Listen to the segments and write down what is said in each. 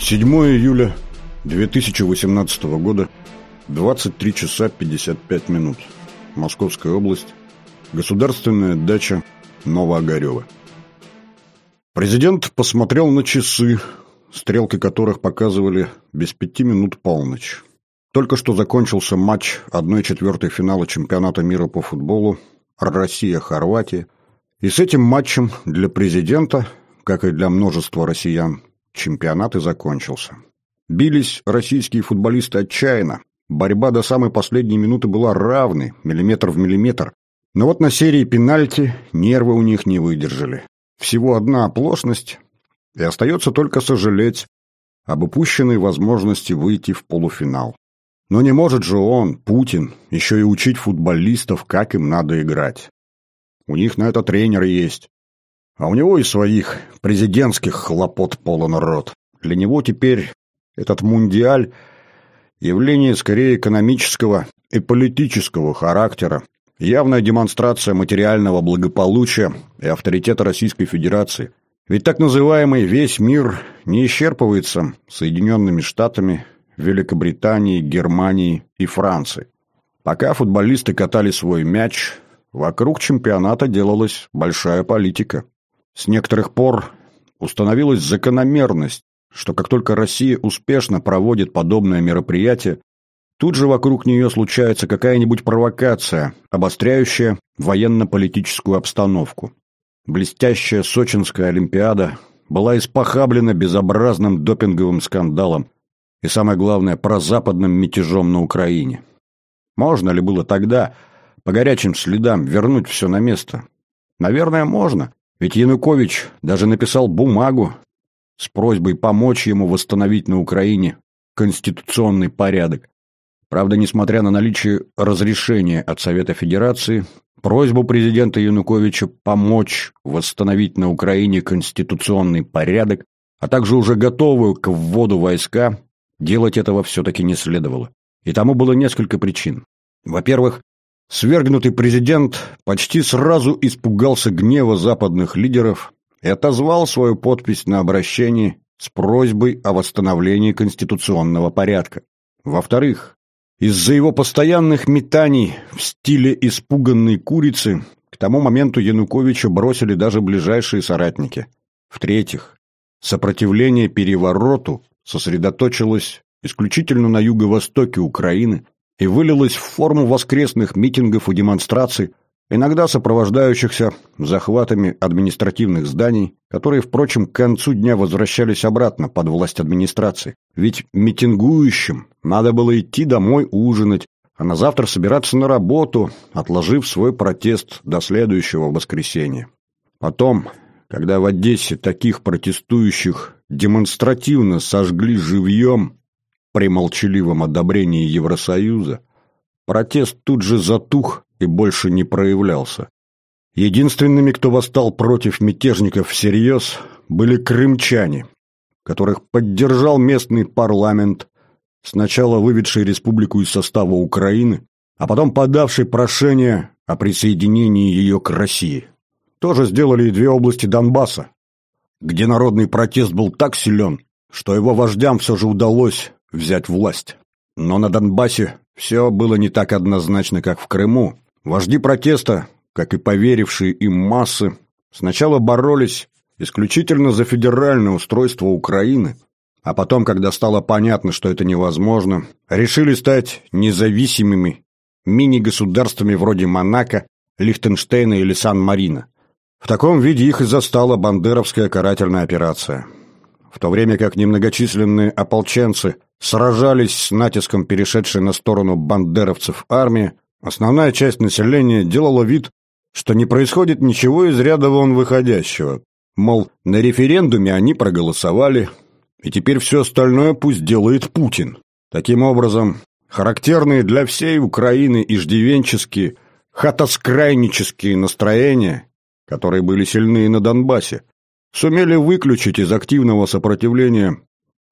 7 июля 2018 года, 23 часа 55 минут. Московская область. Государственная дача Новоогарева. Президент посмотрел на часы, стрелки которых показывали без пяти минут полночь. Только что закончился матч 1-4 финала чемпионата мира по футболу Россия-Хорватия. И с этим матчем для президента, как и для множества россиян, чемпионат и закончился. Бились российские футболисты отчаянно. Борьба до самой последней минуты была равной, миллиметр в миллиметр. Но вот на серии пенальти нервы у них не выдержали. Всего одна оплошность, и остается только сожалеть об упущенной возможности выйти в полуфинал. Но не может же он, Путин, еще и учить футболистов, как им надо играть. У них на это тренер есть. А у него и своих президентских хлопот полон рот. Для него теперь этот мундиаль – явление скорее экономического и политического характера, явная демонстрация материального благополучия и авторитета Российской Федерации. Ведь так называемый «весь мир» не исчерпывается Соединенными Штатами, Великобританией, Германией и Францией. Пока футболисты катали свой мяч, вокруг чемпионата делалась большая политика. С некоторых пор установилась закономерность, что как только Россия успешно проводит подобное мероприятие, тут же вокруг нее случается какая-нибудь провокация, обостряющая военно-политическую обстановку. Блестящая Сочинская Олимпиада была испохаблена безобразным допинговым скандалом и, самое главное, прозападным мятежом на Украине. Можно ли было тогда, по горячим следам, вернуть все на место? Наверное, можно, ведь Янукович даже написал бумагу с просьбой помочь ему восстановить на Украине конституционный порядок. Правда, несмотря на наличие разрешения от Совета Федерации, просьбу президента Януковича помочь восстановить на Украине конституционный порядок, а также уже готовую к вводу войска, делать этого все-таки не следовало. И тому было несколько причин. Во-первых, Свергнутый президент почти сразу испугался гнева западных лидеров и отозвал свою подпись на обращение с просьбой о восстановлении конституционного порядка. Во-вторых, из-за его постоянных метаний в стиле испуганной курицы к тому моменту Януковича бросили даже ближайшие соратники. В-третьих, сопротивление перевороту сосредоточилось исключительно на юго-востоке Украины, и вылилось в форму воскресных митингов и демонстраций, иногда сопровождающихся захватами административных зданий, которые, впрочем, к концу дня возвращались обратно под власть администрации. Ведь митингующим надо было идти домой ужинать, а на завтра собираться на работу, отложив свой протест до следующего воскресенья. Потом, когда в Одессе таких протестующих демонстративно сожгли живьем, при молчаливом одобрении Евросоюза, протест тут же затух и больше не проявлялся. Единственными, кто восстал против мятежников всерьез, были крымчане, которых поддержал местный парламент, сначала выведший республику из состава Украины, а потом подавший прошение о присоединении ее к России. Тоже сделали и две области Донбасса, где народный протест был так силен, что его вождям все же удалось взять власть. Но на Донбассе все было не так однозначно, как в Крыму. Вожди протеста, как и поверившие им массы, сначала боролись исключительно за федеральное устройство Украины, а потом, когда стало понятно, что это невозможно, решили стать независимыми мини-государствами вроде Монако, Лихтенштейна или Сан-Марино. В таком виде их и застала бандеровская карательная операция. В то время как немногочисленные ополченцы сражались с натиском перешедшей на сторону бандеровцев армии, основная часть населения делала вид, что не происходит ничего из ряда вон выходящего. Мол, на референдуме они проголосовали, и теперь все остальное пусть делает Путин. Таким образом, характерные для всей Украины иждивенческие, хатоскрайнические настроения, которые были сильны на Донбассе, сумели выключить из активного сопротивления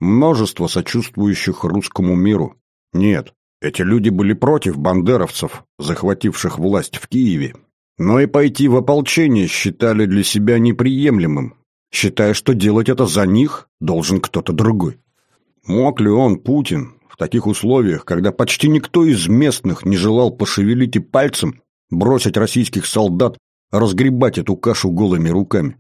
множество сочувствующих русскому миру. Нет, эти люди были против бандеровцев, захвативших власть в Киеве. Но и пойти в ополчение считали для себя неприемлемым, считая, что делать это за них должен кто-то другой. Мог ли он, Путин, в таких условиях, когда почти никто из местных не желал пошевелить и пальцем, бросить российских солдат, разгребать эту кашу голыми руками?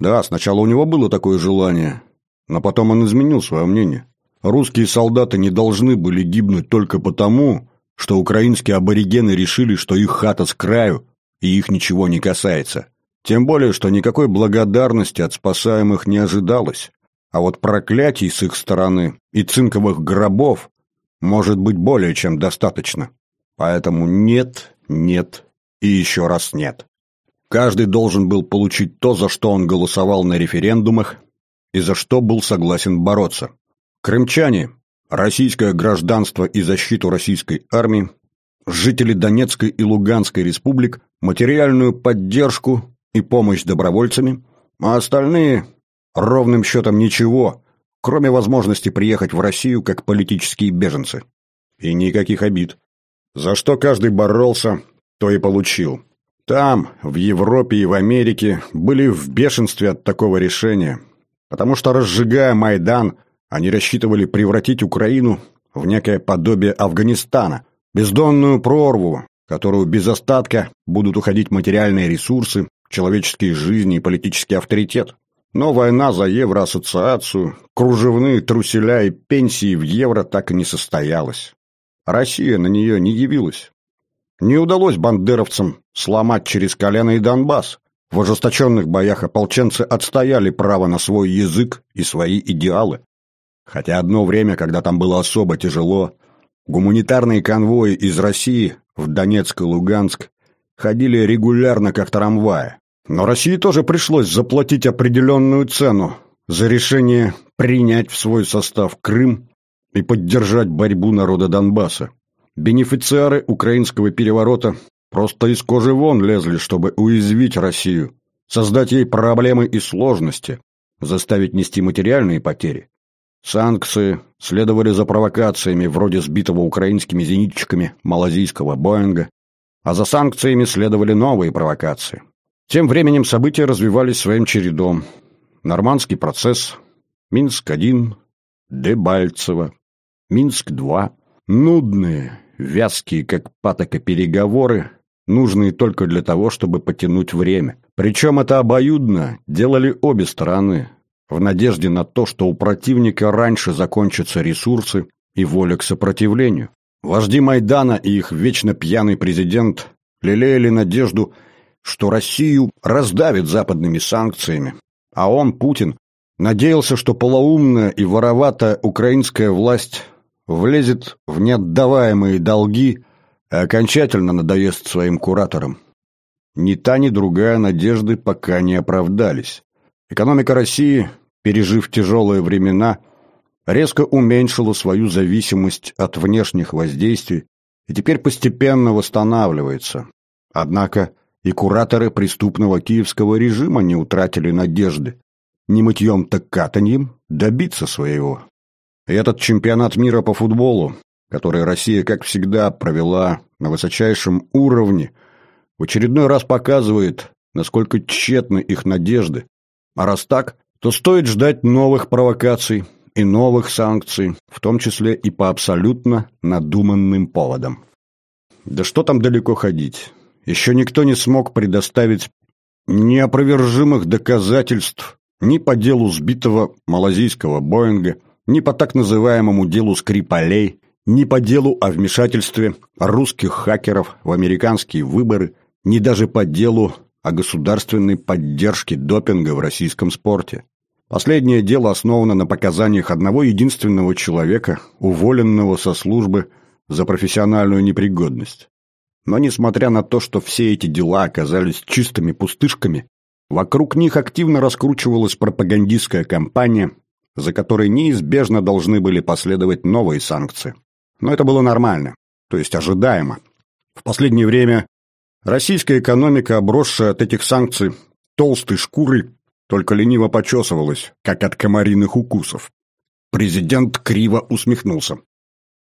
Да, сначала у него было такое желание, но потом он изменил свое мнение. Русские солдаты не должны были гибнуть только потому, что украинские аборигены решили, что их хата с краю, и их ничего не касается. Тем более, что никакой благодарности от спасаемых не ожидалось. А вот проклятий с их стороны и цинковых гробов может быть более чем достаточно. Поэтому нет, нет и еще раз нет. Каждый должен был получить то, за что он голосовал на референдумах и за что был согласен бороться. Крымчане, российское гражданство и защиту российской армии, жители Донецкой и Луганской республик, материальную поддержку и помощь добровольцами, а остальные ровным счетом ничего, кроме возможности приехать в Россию как политические беженцы. И никаких обид. За что каждый боролся, то и получил. Там, в Европе и в Америке, были в бешенстве от такого решения, потому что, разжигая Майдан, они рассчитывали превратить Украину в некое подобие Афганистана, бездонную прорву, которую без остатка будут уходить материальные ресурсы, человеческие жизни и политический авторитет. Но война за евроассоциацию, кружевные труселя и пенсии в евро так и не состоялась. Россия на нее не явилась. Не удалось бандеровцам сломать через колено и Донбасс. В ожесточенных боях ополченцы отстояли право на свой язык и свои идеалы. Хотя одно время, когда там было особо тяжело, гуманитарные конвои из России в Донецк и Луганск ходили регулярно как трамваи. Но России тоже пришлось заплатить определенную цену за решение принять в свой состав Крым и поддержать борьбу народа Донбасса. Бенефициары украинского переворота просто из кожи вон лезли, чтобы уязвить Россию, создать ей проблемы и сложности, заставить нести материальные потери. Санкции следовали за провокациями вроде сбитого украинскими зенитчиками малазийского Боинга, а за санкциями следовали новые провокации. Тем временем события развивались своим чередом. Нормандский процесс, Минск-1, Дебальцево, Минск-2. Нудные, вязкие, как патока, переговоры, нужные только для того, чтобы потянуть время. Причем это обоюдно делали обе стороны, в надежде на то, что у противника раньше закончатся ресурсы и воля к сопротивлению. Вожди Майдана и их вечно пьяный президент лелеяли надежду – что Россию раздавит западными санкциями. А он, Путин, надеялся, что полоумная и вороватая украинская власть влезет в неотдаваемые долги и окончательно надоест своим кураторам. Ни та, ни другая надежды пока не оправдались. Экономика России, пережив тяжелые времена, резко уменьшила свою зависимость от внешних воздействий и теперь постепенно восстанавливается. Однако и кураторы преступного киевского режима не утратили надежды. Не мытьем так катаньем добиться своего. Этот чемпионат мира по футболу, который Россия, как всегда, провела на высочайшем уровне, в очередной раз показывает, насколько тщетны их надежды. А раз так, то стоит ждать новых провокаций и новых санкций, в том числе и по абсолютно надуманным поводам. Да что там далеко ходить? еще никто не смог предоставить неопровержимых доказательств ни по делу сбитого малазийского Боинга, ни по так называемому делу Скрипалей, ни по делу о вмешательстве русских хакеров в американские выборы, ни даже по делу о государственной поддержке допинга в российском спорте. Последнее дело основано на показаниях одного единственного человека, уволенного со службы за профессиональную непригодность. Но несмотря на то, что все эти дела оказались чистыми пустышками, вокруг них активно раскручивалась пропагандистская кампания, за которой неизбежно должны были последовать новые санкции. Но это было нормально, то есть ожидаемо. В последнее время российская экономика, обросшая от этих санкций толстой шкурой, только лениво почесывалась, как от комариных укусов. Президент криво усмехнулся.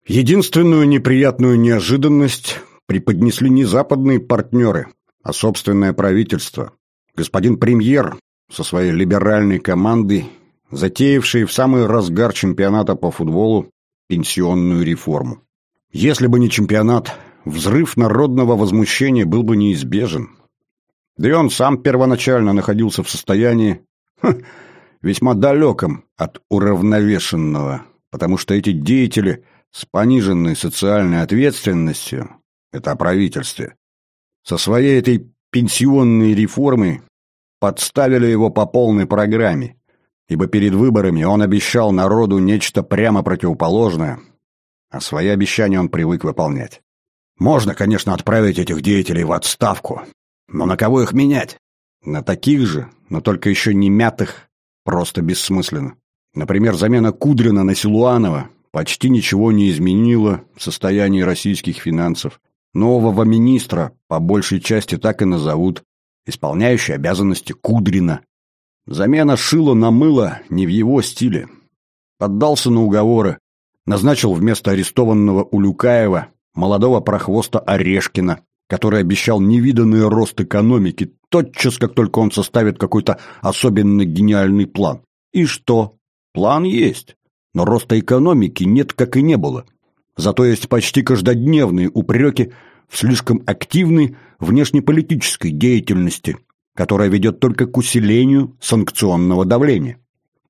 Единственную неприятную неожиданность преподнесли не западные партнеры, а собственное правительство. Господин премьер со своей либеральной командой затеявшие в самый разгар чемпионата по футболу пенсионную реформу. Если бы не чемпионат, взрыв народного возмущения был бы неизбежен. Да и он сам первоначально находился в состоянии ха, весьма далеком от уравновешенного, потому что эти деятели с пониженной социальной ответственностью – это о правительстве. Со своей этой пенсионной реформой подставили его по полной программе, ибо перед выборами он обещал народу нечто прямо противоположное, а свои обещания он привык выполнять. Можно, конечно, отправить этих деятелей в отставку, но на кого их менять? На таких же, но только еще не мятых, просто бессмысленно. Например, замена Кудрина на Силуанова почти ничего не изменила в состоянии российских финансов. Нового министра по большей части так и назовут, исполняющий обязанности Кудрина. Замена шила на мыло не в его стиле. Поддался на уговоры, назначил вместо арестованного Улюкаева молодого прохвоста Орешкина, который обещал невиданный рост экономики тотчас, как только он составит какой-то особенно гениальный план. И что? План есть, но роста экономики нет, как и не было. Зато есть почти каждодневные упреки в слишком активной внешнеполитической деятельности, которая ведет только к усилению санкционного давления.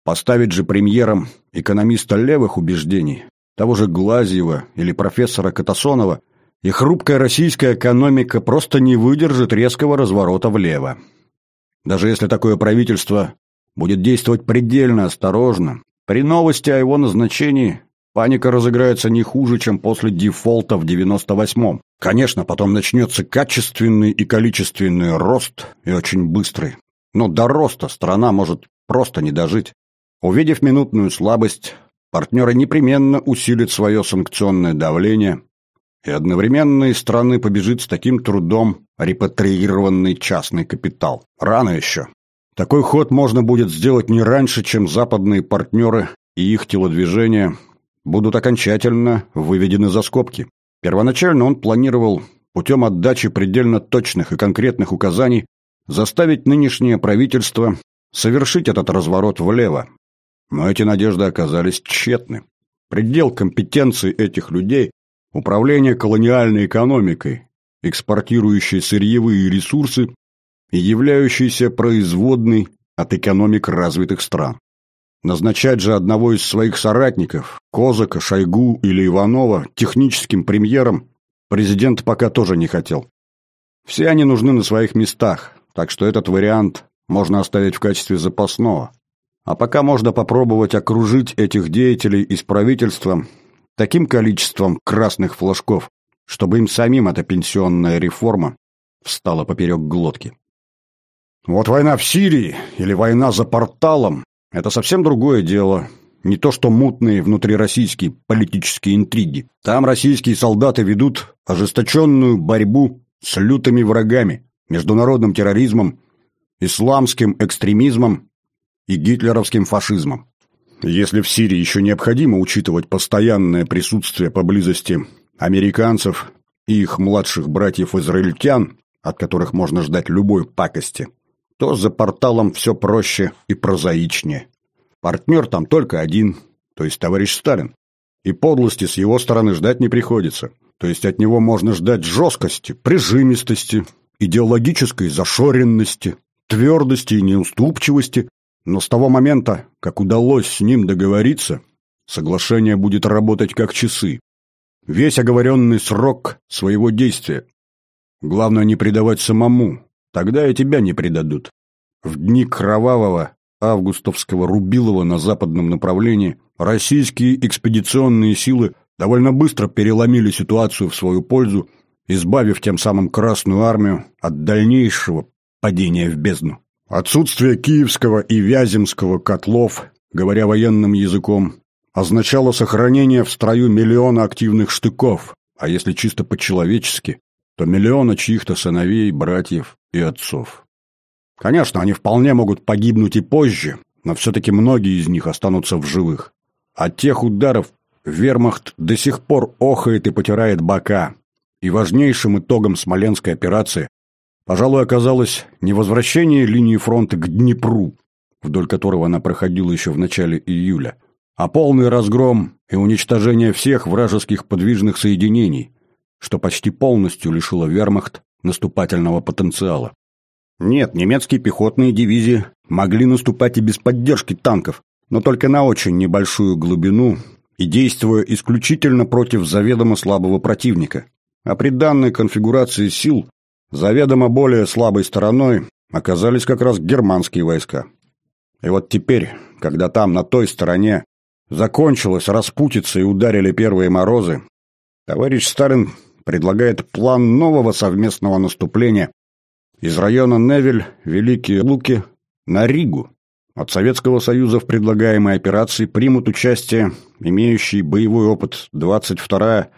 Поставить же премьером экономиста левых убеждений, того же Глазьева или профессора Катасонова, и хрупкая российская экономика просто не выдержит резкого разворота влево. Даже если такое правительство будет действовать предельно осторожно, при новости о его назначении паника разыграется не хуже, чем после дефолта в 98-м. Конечно, потом начнется качественный и количественный рост, и очень быстрый. Но до роста страна может просто не дожить. Увидев минутную слабость, партнеры непременно усилят свое санкционное давление, и одновременно из страны побежит с таким трудом репатриированный частный капитал. Рано еще. Такой ход можно будет сделать не раньше, чем западные партнеры и их телодвижения будут окончательно выведены за скобки. Первоначально он планировал путем отдачи предельно точных и конкретных указаний заставить нынешнее правительство совершить этот разворот влево. Но эти надежды оказались тщетны. Предел компетенции этих людей – управление колониальной экономикой, экспортирующей сырьевые ресурсы и являющейся производной от экономик развитых стран. Назначать же одного из своих соратников, Козака, Шойгу или Иванова, техническим премьером президент пока тоже не хотел. Все они нужны на своих местах, так что этот вариант можно оставить в качестве запасного. А пока можно попробовать окружить этих деятелей из правительства таким количеством красных флажков, чтобы им самим эта пенсионная реформа встала поперек глотки. Вот война в Сирии или война за порталом это совсем другое дело. Не то что мутные внутрироссийские политические интриги. Там российские солдаты ведут ожесточенную борьбу с лютыми врагами, международным терроризмом, исламским экстремизмом и гитлеровским фашизмом. Если в Сирии еще необходимо учитывать постоянное присутствие поблизости американцев и их младших братьев-израильтян, от которых можно ждать любой пакости, то за порталом все проще и прозаичнее. Партнер там только один, то есть товарищ Сталин. И подлости с его стороны ждать не приходится. То есть от него можно ждать жесткости, прижимистости, идеологической зашоренности, твердости и неуступчивости. Но с того момента, как удалось с ним договориться, соглашение будет работать как часы. Весь оговоренный срок своего действия. Главное не предавать самому, Тогда и тебя не предадут. В дни кровавого августовского Рубилова на западном направлении российские экспедиционные силы довольно быстро переломили ситуацию в свою пользу, избавив тем самым Красную Армию от дальнейшего падения в бездну. Отсутствие Киевского и Вяземского котлов, говоря военным языком, означало сохранение в строю миллиона активных штыков, а если чисто по-человечески, то миллиона чьих-то сыновей, братьев и отцов. Конечно, они вполне могут погибнуть и позже, но все-таки многие из них останутся в живых. От тех ударов вермахт до сих пор охает и потирает бока, и важнейшим итогом Смоленской операции, пожалуй, оказалось не возвращение линии фронта к Днепру, вдоль которого она проходила еще в начале июля, а полный разгром и уничтожение всех вражеских подвижных соединений, что почти полностью лишило вермахт наступательного потенциала. Нет, немецкие пехотные дивизии могли наступать и без поддержки танков, но только на очень небольшую глубину и действуя исключительно против заведомо слабого противника. А при данной конфигурации сил заведомо более слабой стороной оказались как раз германские войска. И вот теперь, когда там, на той стороне, закончилась распутица и ударили первые морозы, товарищ Сталин предлагает план нового совместного наступления из района Невель, Великие Луки, на Ригу. От Советского Союза в предлагаемой операции примут участие имеющие боевой опыт 22-я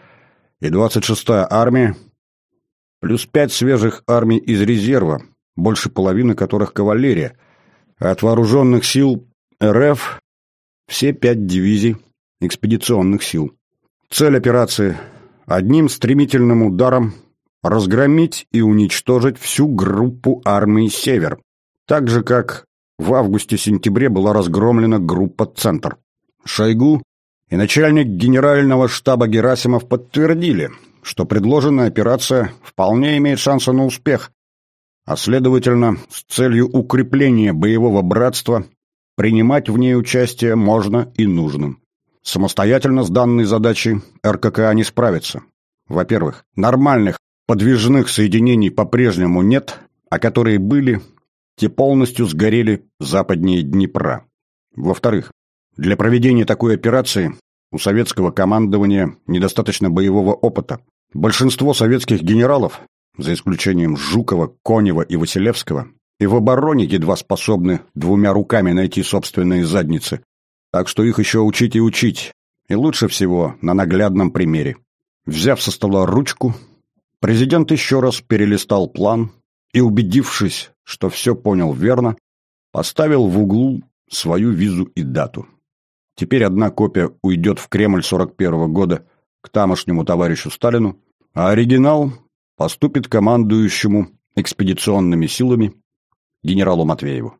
и 26-я армия, плюс пять свежих армий из резерва, больше половины которых кавалерия, а от вооруженных сил РФ все пять дивизий экспедиционных сил. Цель операции – одним стремительным ударом разгромить и уничтожить всю группу армии «Север», так же, как в августе-сентябре была разгромлена группа «Центр». Шойгу и начальник генерального штаба Герасимов подтвердили, что предложенная операция вполне имеет шансы на успех, а следовательно, с целью укрепления боевого братства принимать в ней участие можно и нужно. Самостоятельно с данной задачей РККА не справится. Во-первых, нормальных подвижных соединений по-прежнему нет, а которые были, те полностью сгорели западнее Днепра. Во-вторых, для проведения такой операции у советского командования недостаточно боевого опыта. Большинство советских генералов, за исключением Жукова, Конева и Василевского, и в обороне едва способны двумя руками найти собственные задницы. Так что их еще учить и учить. И лучше всего на наглядном примере. Взяв со стола ручку, президент еще раз перелистал план и, убедившись, что все понял верно, поставил в углу свою визу и дату. Теперь одна копия уйдет в Кремль 41 -го года к тамошнему товарищу Сталину, а оригинал поступит командующему экспедиционными силами генералу Матвееву.